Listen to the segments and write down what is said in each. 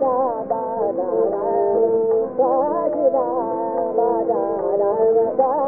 da da da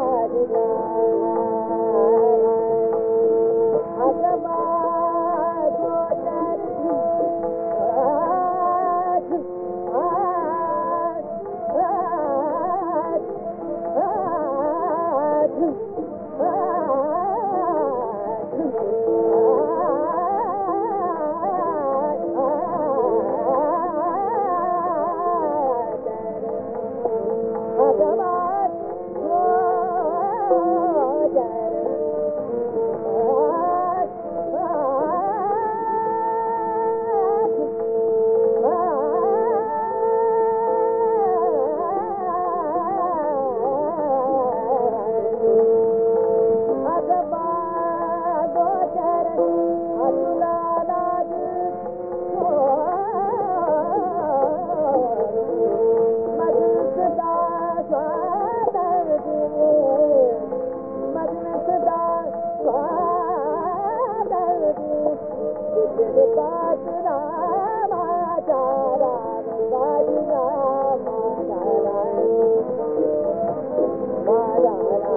Ram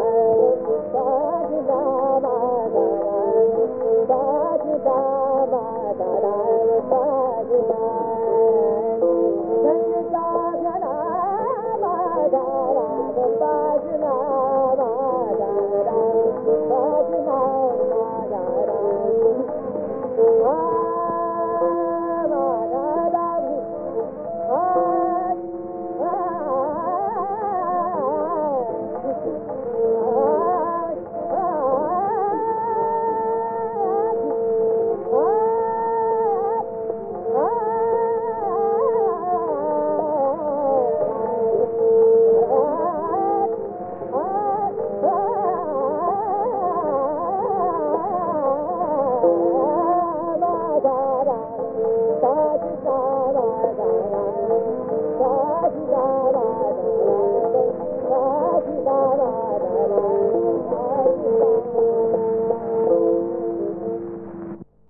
Baba